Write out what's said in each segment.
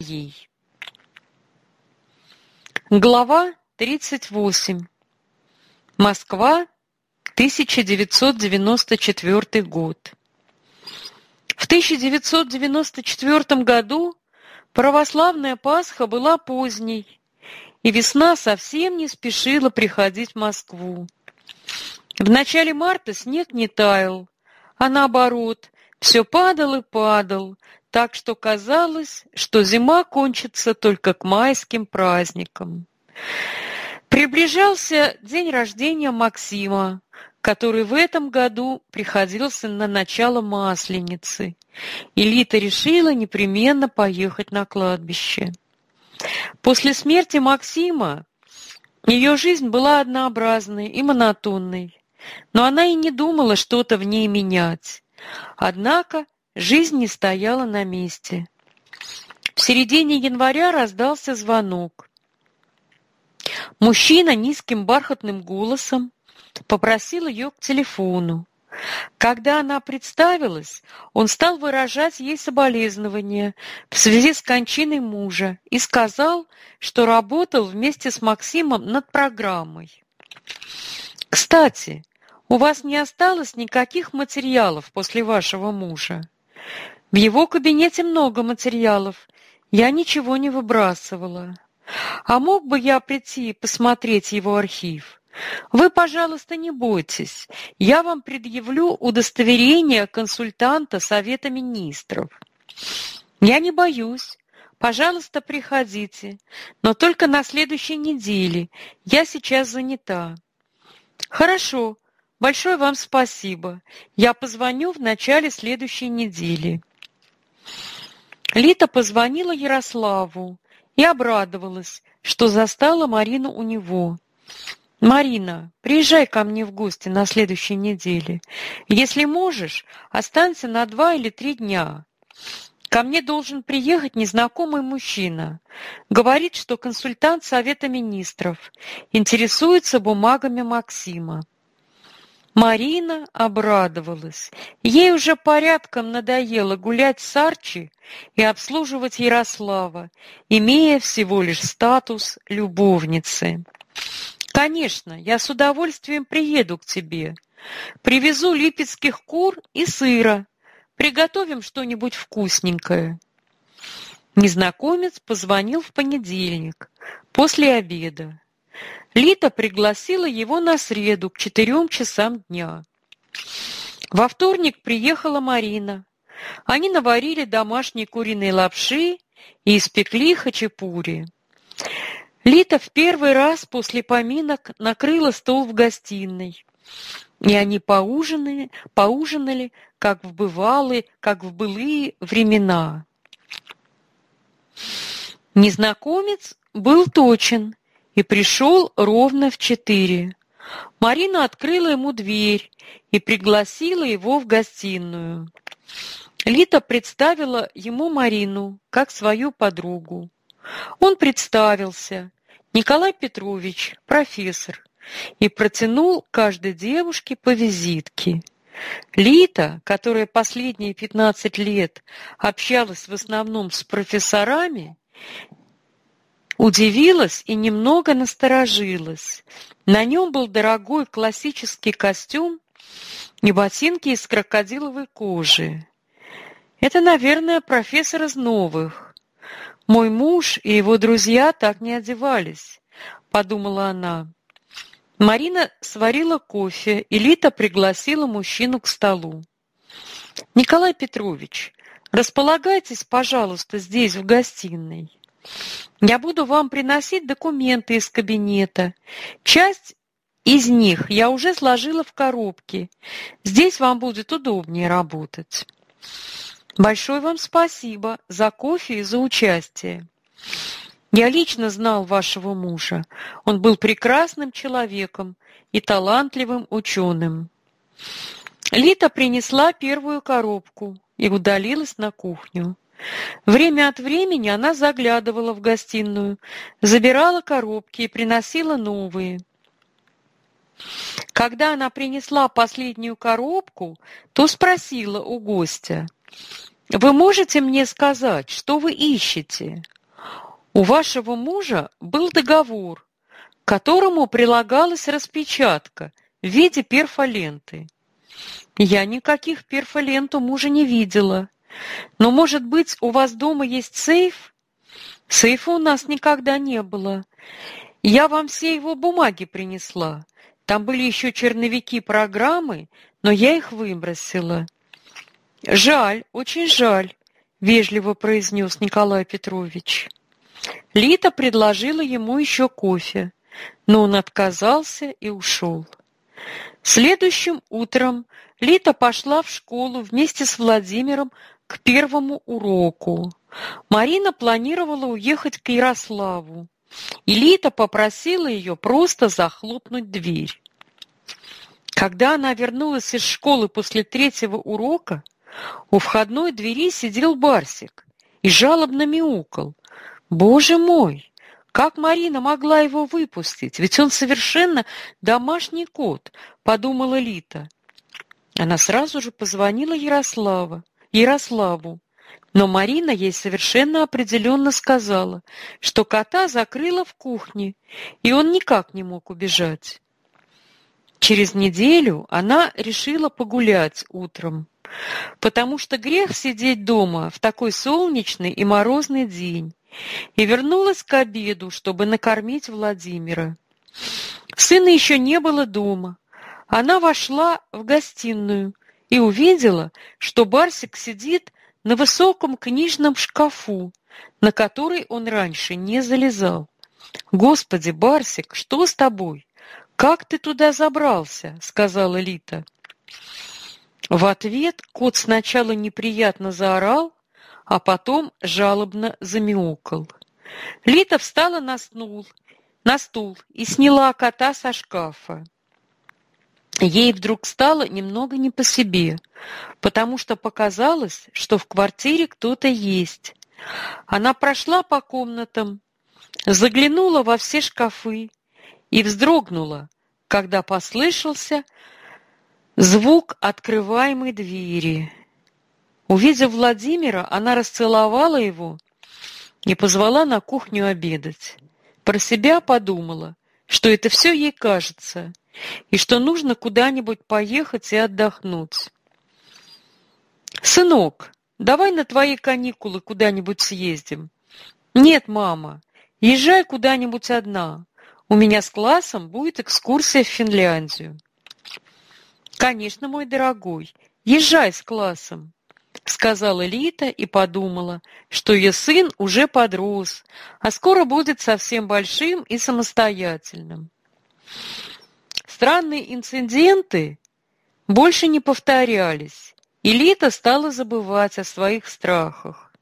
ей. Глава 38. Москва, 1994 год. В 1994 году православная Пасха была поздней, и весна совсем не спешила приходить в Москву. В начале марта снег не таял, а наоборот, все падал и падал, так что казалось, что зима кончится только к майским праздникам. Приближался день рождения Максима, который в этом году приходился на начало Масленицы, и Лита решила непременно поехать на кладбище. После смерти Максима ее жизнь была однообразной и монотонной, но она и не думала что-то в ней менять. Однако жизнь не стояла на месте. В середине января раздался звонок. Мужчина низким бархатным голосом попросил ее к телефону. Когда она представилась, он стал выражать ей соболезнования в связи с кончиной мужа и сказал, что работал вместе с Максимом над программой. «Кстати, у вас не осталось никаких материалов после вашего мужа? В его кабинете много материалов, я ничего не выбрасывала. А мог бы я прийти и посмотреть его архив?» Вы, пожалуйста, не бойтесь. Я вам предъявлю удостоверение консультанта Совета министров. Я не боюсь. Пожалуйста, приходите, но только на следующей неделе. Я сейчас занята. Хорошо. Большое вам спасибо. Я позвоню в начале следующей недели. Лита позвонила Ярославу и обрадовалась, что застала Марину у него. Марина, приезжай ко мне в гости на следующей неделе. Если можешь, останься на два или три дня. Ко мне должен приехать незнакомый мужчина. Говорит, что консультант Совета министров. Интересуется бумагами Максима. Марина обрадовалась. Ей уже порядком надоело гулять с Арчи и обслуживать Ярослава, имея всего лишь статус любовницы. Конечно, я с удовольствием приеду к тебе. Привезу липецких кур и сыра. Приготовим что-нибудь вкусненькое. Незнакомец позвонил в понедельник, после обеда. Лита пригласила его на среду к четырем часам дня. Во вторник приехала Марина. Они наварили домашней куриной лапши и испекли хачапури. Лита в первый раз после поминок накрыла стол в гостиной, и они поужинали, поужинали, как в бывалые, как в былые времена. Незнакомец был точен и пришел ровно в четыре. Марина открыла ему дверь и пригласила его в гостиную. Лита представила ему Марину как свою подругу. Он представился, Николай Петрович, профессор, и протянул каждой девушке по визитке. Лита, которая последние 15 лет общалась в основном с профессорами, удивилась и немного насторожилась. На нем был дорогой классический костюм и ботинки из крокодиловой кожи. Это, наверное, профессор из новых. Мой муж и его друзья так не одевались, подумала она. Марина сварила кофе, и Лита пригласила мужчину к столу. Николай Петрович, располагайтесь, пожалуйста, здесь в гостиной. Я буду вам приносить документы из кабинета. Часть из них я уже сложила в коробки. Здесь вам будет удобнее работать. Большое вам спасибо за кофе и за участие. Я лично знал вашего мужа. Он был прекрасным человеком и талантливым ученым. Лита принесла первую коробку и удалилась на кухню. Время от времени она заглядывала в гостиную, забирала коробки и приносила новые. Когда она принесла последнюю коробку, то спросила у гостя, вы можете мне сказать, что вы ищете? У вашего мужа был договор, к которому прилагалась распечатка в виде перфоленты. Я никаких перфолент у мужа не видела. Но, может быть, у вас дома есть сейф? Сейфа у нас никогда не было. Я вам все его бумаги принесла. Там были еще черновики программы, но я их выбросила. Жаль, очень жаль, вежливо произнес Николай Петрович. Лита предложила ему еще кофе, но он отказался и ушел. Следующим утром Лита пошла в школу вместе с Владимиром к первому уроку. Марина планировала уехать к Ярославу, и Лита попросила ее просто захлопнуть дверь. Когда она вернулась из школы после третьего урока, у входной двери сидел Барсик и жалобно мяукал. «Боже мой! Как Марина могла его выпустить? Ведь он совершенно домашний кот», — подумала Лита. Она сразу же позвонила Ярославу. Ярославу. Но Марина ей совершенно определенно сказала, что кота закрыла в кухне, и он никак не мог убежать. Через неделю она решила погулять утром, потому что грех сидеть дома в такой солнечный и морозный день, и вернулась к обеду, чтобы накормить Владимира. Сына еще не было дома. Она вошла в гостиную и увидела, что Барсик сидит на высоком книжном шкафу, на который он раньше не залезал. «Господи, Барсик, что с тобой? Как ты туда забрался?» — сказала Лита. В ответ кот сначала неприятно заорал, а потом жалобно замяукал. Лита встала на стул, на стул и сняла кота со шкафа. Ей вдруг стало немного не по себе, потому что показалось, что в квартире кто-то есть. Она прошла по комнатам, заглянула во все шкафы и вздрогнула, когда послышался звук открываемой двери. Увидев Владимира, она расцеловала его и позвала на кухню обедать. Про себя подумала, что это все ей кажется – и что нужно куда-нибудь поехать и отдохнуть. «Сынок, давай на твои каникулы куда-нибудь съездим». «Нет, мама, езжай куда-нибудь одна. У меня с классом будет экскурсия в Финляндию». «Конечно, мой дорогой, езжай с классом», — сказала Лита и подумала, что ее сын уже подрос, а скоро будет совсем большим и самостоятельным. Странные инциденты больше не повторялись, и Лита стала забывать о своих страхах.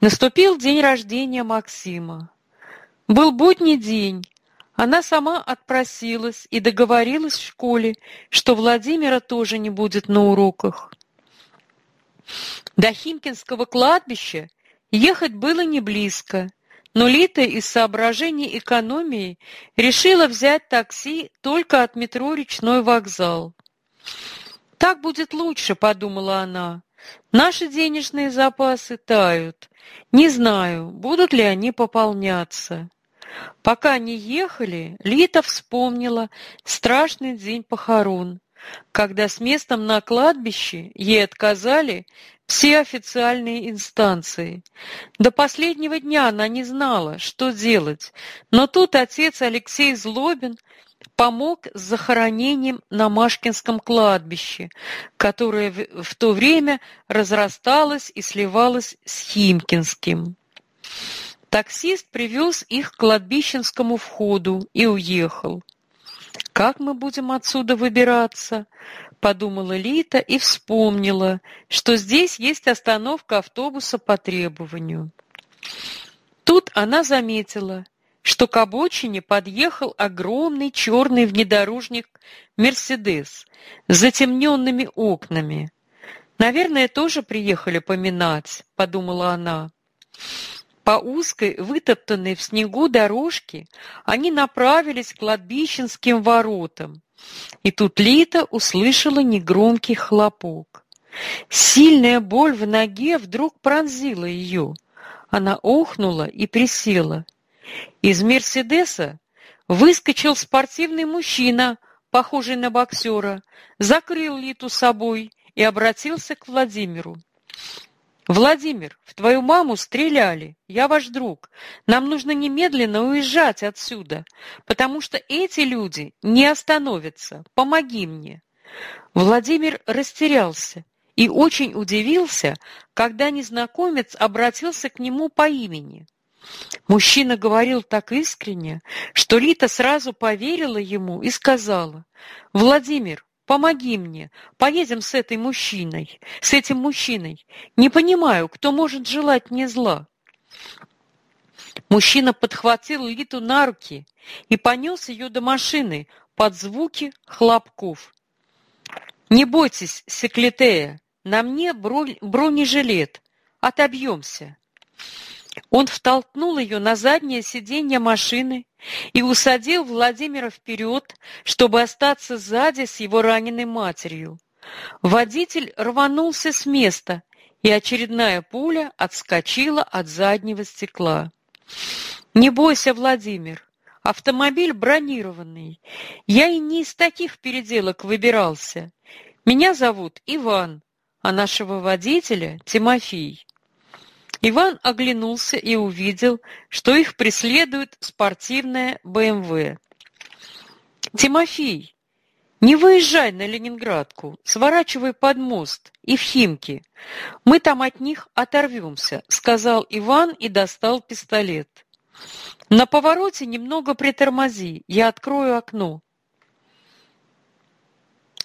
Наступил день рождения Максима. Был будний день. Она сама отпросилась и договорилась в школе, что Владимира тоже не будет на уроках. До Химкинского кладбища ехать было не близко, но Лита из соображений экономии решила взять такси только от метро «Речной вокзал». «Так будет лучше», — подумала она. «Наши денежные запасы тают. Не знаю, будут ли они пополняться». Пока они ехали, Лита вспомнила страшный день похорон, когда с местом на кладбище ей отказали все официальные инстанции. До последнего дня она не знала, что делать, но тут отец Алексей Злобин помог с захоронением на Машкинском кладбище, которое в то время разрасталось и сливалось с Химкинским. Таксист привез их к кладбищенскому входу и уехал. «Как мы будем отсюда выбираться?» подумала Лита и вспомнила, что здесь есть остановка автобуса по требованию. Тут она заметила, что к обочине подъехал огромный черный внедорожник «Мерседес» с затемненными окнами. «Наверное, тоже приехали поминать», — подумала она. По узкой, вытоптанной в снегу дорожке они направились к кладбищенским воротам, и тут Лита услышала негромкий хлопок. Сильная боль в ноге вдруг пронзила ее. Она охнула и присела. Из «Мерседеса» выскочил спортивный мужчина, похожий на боксера, закрыл Литу собой и обратился к Владимиру. «Владимир, в твою маму стреляли. Я ваш друг. Нам нужно немедленно уезжать отсюда, потому что эти люди не остановятся. Помоги мне». Владимир растерялся и очень удивился, когда незнакомец обратился к нему по имени. Мужчина говорил так искренне, что Лита сразу поверила ему и сказала, «Владимир, помоги мне, поедем с этой мужчиной, с этим мужчиной. Не понимаю, кто может желать мне зла». Мужчина подхватил Литу на руки и понес ее до машины под звуки хлопков. «Не бойтесь, Секлитея, на мне бронежилет, отобьемся». Он втолкнул ее на заднее сиденье машины и усадил Владимира вперед, чтобы остаться сзади с его раненой матерью. Водитель рванулся с места, и очередная пуля отскочила от заднего стекла. «Не бойся, Владимир, автомобиль бронированный. Я и не из таких переделок выбирался. Меня зовут Иван, а нашего водителя Тимофей». Иван оглянулся и увидел, что их преследует спортивная БМВ. «Тимофей, не выезжай на Ленинградку, сворачивай под мост и в Химки. Мы там от них оторвемся», — сказал Иван и достал пистолет. «На повороте немного притормози, я открою окно».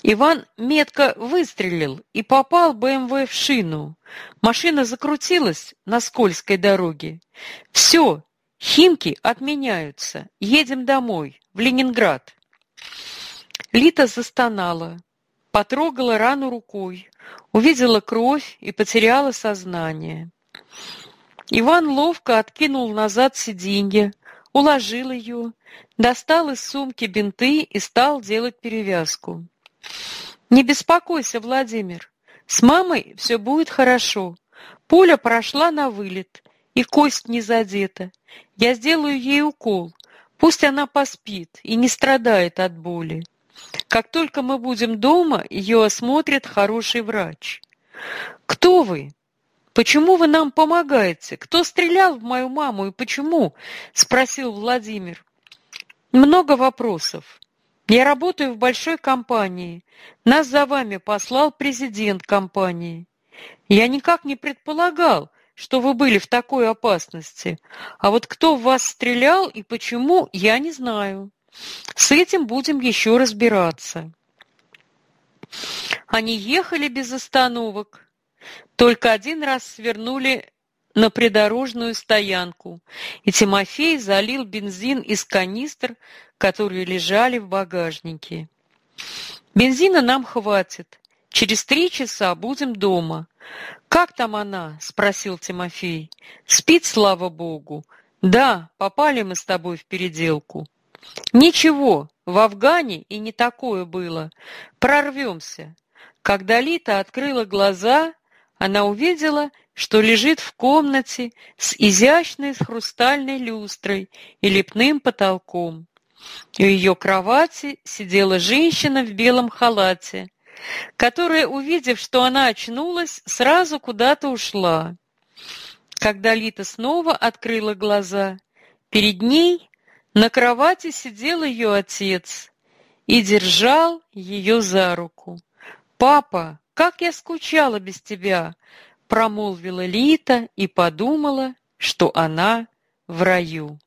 Иван метко выстрелил и попал БМВ в шину. Машина закрутилась на скользкой дороге. «Все, Химки отменяются. Едем домой, в Ленинград». Лита застонала, потрогала рану рукой, увидела кровь и потеряла сознание. Иван ловко откинул назад сиденье, уложил ее, достал из сумки бинты и стал делать перевязку. Не беспокойся, Владимир. С мамой все будет хорошо. Пуля прошла на вылет, и кость не задета. Я сделаю ей укол. Пусть она поспит и не страдает от боли. Как только мы будем дома, ее осмотрит хороший врач. Кто вы? Почему вы нам помогаете? Кто стрелял в мою маму и почему? Спросил Владимир. Много вопросов. Я работаю в большой компании. Нас за вами послал президент компании. Я никак не предполагал, что вы были в такой опасности. А вот кто в вас стрелял и почему, я не знаю. С этим будем еще разбираться. Они ехали без остановок. Только один раз свернули на придорожную стоянку, и Тимофей залил бензин из канистр, которые лежали в багажнике. «Бензина нам хватит. Через три часа будем дома». «Как там она?» — спросил Тимофей. «Спит, слава богу». «Да, попали мы с тобой в переделку». «Ничего, в Афгане и не такое было. Прорвемся». Когда Лита открыла глаза, она увидела, что лежит в комнате с изящной хрустальной люстрой и лепным потолком. У ее кровати сидела женщина в белом халате, которая, увидев, что она очнулась, сразу куда-то ушла. Когда Лита снова открыла глаза, перед ней на кровати сидел ее отец и держал ее за руку. «Папа, как я скучала без тебя!» промолвила Лита и подумала, что она в раю.